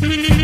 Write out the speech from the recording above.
Mm-hmm.